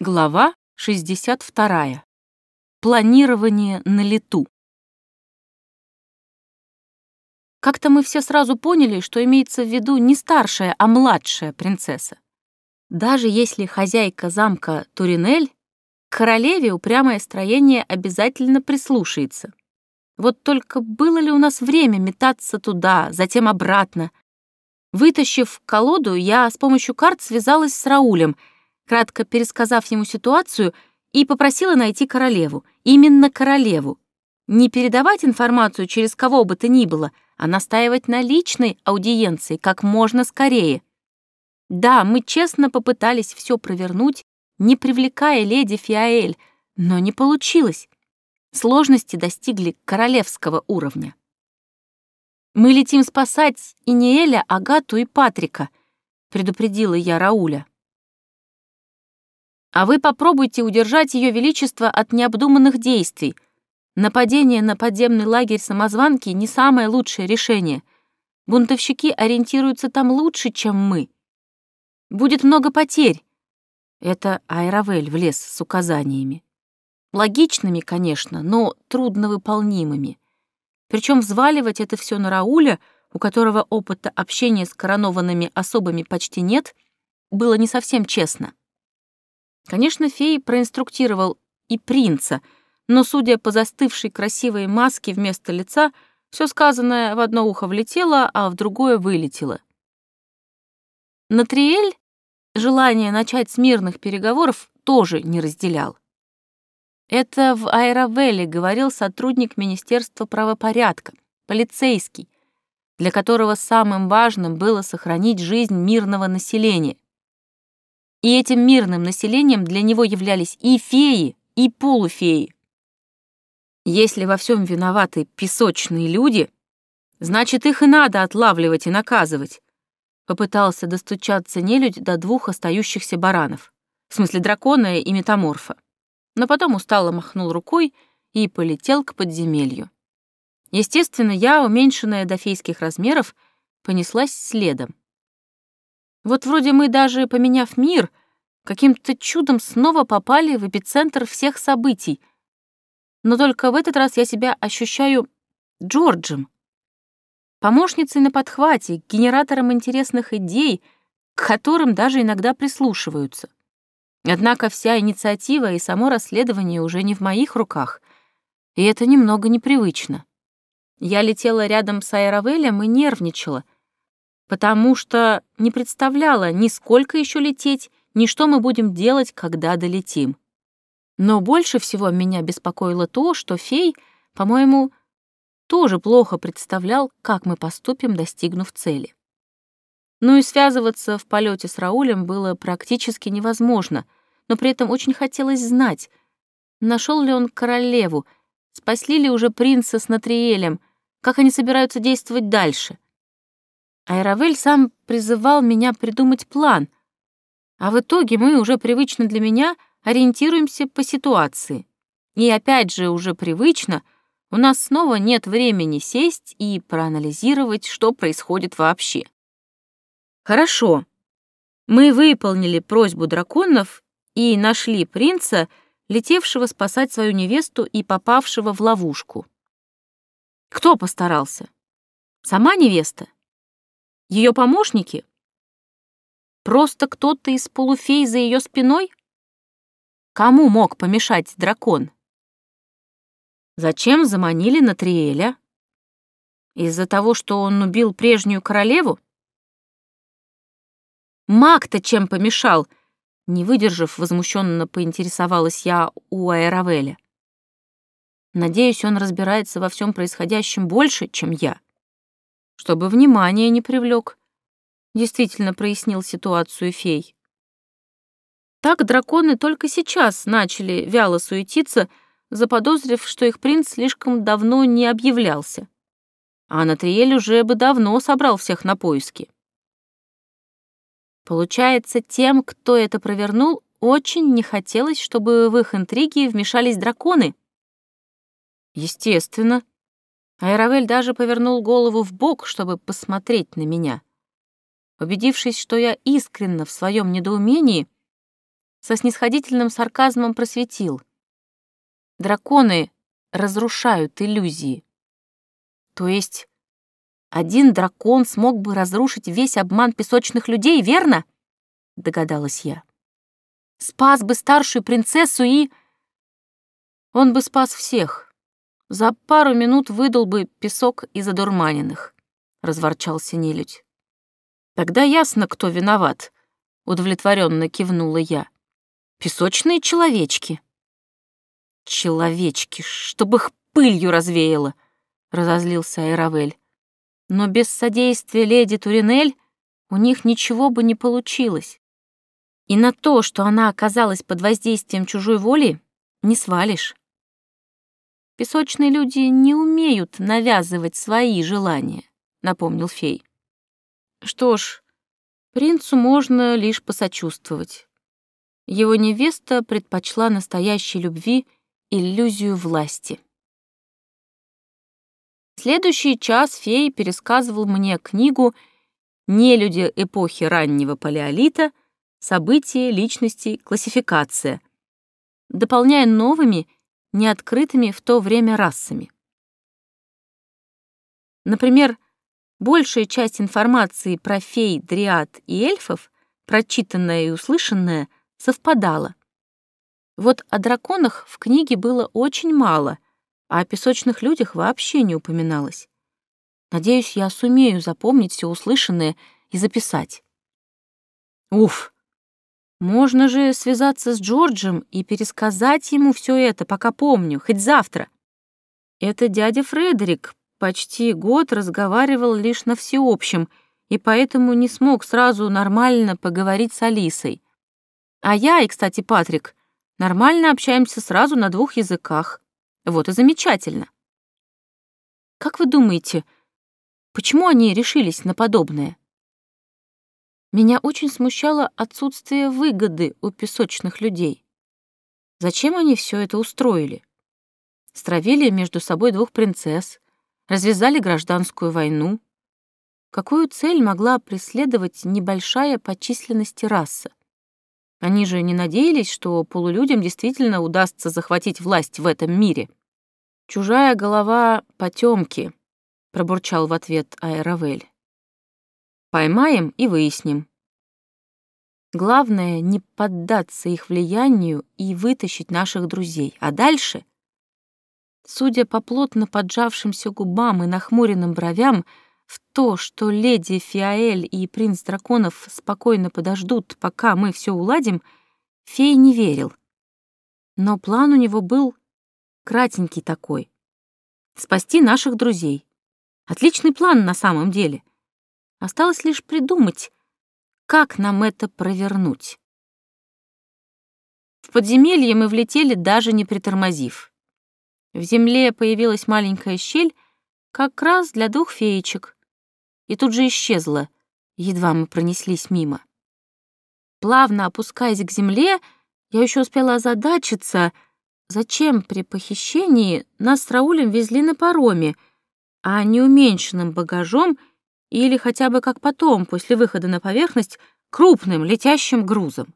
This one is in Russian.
Глава 62. Планирование на лету. Как-то мы все сразу поняли, что имеется в виду не старшая, а младшая принцесса. Даже если хозяйка замка Туринель, к королеве упрямое строение обязательно прислушается. Вот только было ли у нас время метаться туда, затем обратно? Вытащив колоду, я с помощью карт связалась с Раулем — кратко пересказав ему ситуацию, и попросила найти королеву. Именно королеву. Не передавать информацию через кого бы то ни было, а настаивать на личной аудиенции как можно скорее. Да, мы честно попытались все провернуть, не привлекая леди Фиаэль, но не получилось. Сложности достигли королевского уровня. «Мы летим спасать Иниэля, Агату и Патрика», — предупредила я Рауля. А вы попробуйте удержать Ее Величество от необдуманных действий. Нападение на подземный лагерь самозванки не самое лучшее решение. Бунтовщики ориентируются там лучше, чем мы. Будет много потерь. Это Айравель влез с указаниями. Логичными, конечно, но трудновыполнимыми. Причем взваливать это все на Рауля, у которого опыта общения с коронованными особами почти нет, было не совсем честно. Конечно, фей проинструктировал и принца, но, судя по застывшей красивой маске вместо лица, все сказанное в одно ухо влетело, а в другое вылетело. Натриэль желание начать с мирных переговоров тоже не разделял. Это в Айравелле говорил сотрудник Министерства правопорядка, полицейский, для которого самым важным было сохранить жизнь мирного населения. И этим мирным населением для него являлись и феи, и полуфеи. Если во всем виноваты песочные люди, значит, их и надо отлавливать и наказывать. Попытался достучаться нелюдь до двух остающихся баранов, в смысле дракона и метаморфа. Но потом устало махнул рукой и полетел к подземелью. Естественно, я, уменьшенная до фейских размеров, понеслась следом. Вот вроде мы даже, поменяв мир, каким-то чудом снова попали в эпицентр всех событий. Но только в этот раз я себя ощущаю Джорджем. Помощницей на подхвате, генератором интересных идей, к которым даже иногда прислушиваются. Однако вся инициатива и само расследование уже не в моих руках, и это немного непривычно. Я летела рядом с Айравелем и нервничала — потому что не представляла ни сколько еще лететь, ни что мы будем делать, когда долетим. Но больше всего меня беспокоило то, что фей, по-моему, тоже плохо представлял, как мы поступим, достигнув цели. Ну и связываться в полете с Раулем было практически невозможно, но при этом очень хотелось знать, нашел ли он королеву, спасли ли уже принца с Натриэлем, как они собираются действовать дальше — Айравель сам призывал меня придумать план, а в итоге мы уже привычно для меня ориентируемся по ситуации. И опять же, уже привычно, у нас снова нет времени сесть и проанализировать, что происходит вообще. Хорошо. Мы выполнили просьбу драконов и нашли принца, летевшего спасать свою невесту и попавшего в ловушку. Кто постарался? Сама невеста? Ее помощники? Просто кто-то из полуфей за ее спиной? Кому мог помешать дракон? Зачем заманили Натриэля? Из-за того, что он убил прежнюю королеву? Маг-то чем помешал? Не выдержав, возмущенно поинтересовалась я у Аэравеля. Надеюсь, он разбирается во всем происходящем больше, чем я чтобы внимание не привлек. Действительно прояснил ситуацию фей. Так драконы только сейчас начали вяло суетиться, заподозрив, что их принц слишком давно не объявлялся. А Натриэль уже бы давно собрал всех на поиски. Получается, тем, кто это провернул, очень не хотелось, чтобы в их интриги вмешались драконы. Естественно, Айравель даже повернул голову в бок, чтобы посмотреть на меня. Убедившись, что я искренна в своем недоумении, со снисходительным сарказмом просветил. Драконы разрушают иллюзии. То есть один дракон смог бы разрушить весь обман песочных людей, верно? Догадалась я. Спас бы старшую принцессу и... Он бы спас всех. За пару минут выдал бы песок из одурманенных, разворчался нелюдь. Тогда ясно, кто виноват, удовлетворенно кивнула я. Песочные человечки. Человечки, чтобы их пылью развеяло, разозлился Айравель. Но без содействия леди Туринель у них ничего бы не получилось. И на то, что она оказалась под воздействием чужой воли, не свалишь. Песочные люди не умеют навязывать свои желания, напомнил фей. Что ж, принцу можно лишь посочувствовать. Его невеста предпочла настоящей любви иллюзию власти. Следующий час фей пересказывал мне книгу «Нелюди эпохи раннего палеолита. События, личности, классификация», дополняя новыми, неоткрытыми в то время расами. Например, большая часть информации про фей, дриад и эльфов, прочитанная и услышанная, совпадало. Вот о драконах в книге было очень мало, а о песочных людях вообще не упоминалось. Надеюсь, я сумею запомнить все услышанное и записать. Уф! Можно же связаться с Джорджем и пересказать ему все это, пока помню, хоть завтра. Это дядя Фредерик почти год разговаривал лишь на всеобщем, и поэтому не смог сразу нормально поговорить с Алисой. А я и, кстати, Патрик, нормально общаемся сразу на двух языках. Вот и замечательно. Как вы думаете, почему они решились на подобное? Меня очень смущало отсутствие выгоды у песочных людей. Зачем они все это устроили? Стравили между собой двух принцесс, развязали гражданскую войну. Какую цель могла преследовать небольшая по численности раса? Они же не надеялись, что полулюдям действительно удастся захватить власть в этом мире. «Чужая голова — потемки», — пробурчал в ответ Аэровель. «Поймаем и выясним». Главное — не поддаться их влиянию и вытащить наших друзей. А дальше, судя по плотно поджавшимся губам и нахмуренным бровям, в то, что леди Фиаэль и принц драконов спокойно подождут, пока мы все уладим, фей не верил. Но план у него был кратенький такой. Спасти наших друзей. Отличный план на самом деле. Осталось лишь придумать, как нам это провернуть. В подземелье мы влетели, даже не притормозив. В земле появилась маленькая щель, как раз для двух феечек и тут же исчезла, едва мы пронеслись мимо. Плавно опускаясь к земле, я еще успела озадачиться, зачем при похищении нас с Раулем везли на пароме, а не уменьшенным багажом или хотя бы как потом, после выхода на поверхность, крупным летящим грузом.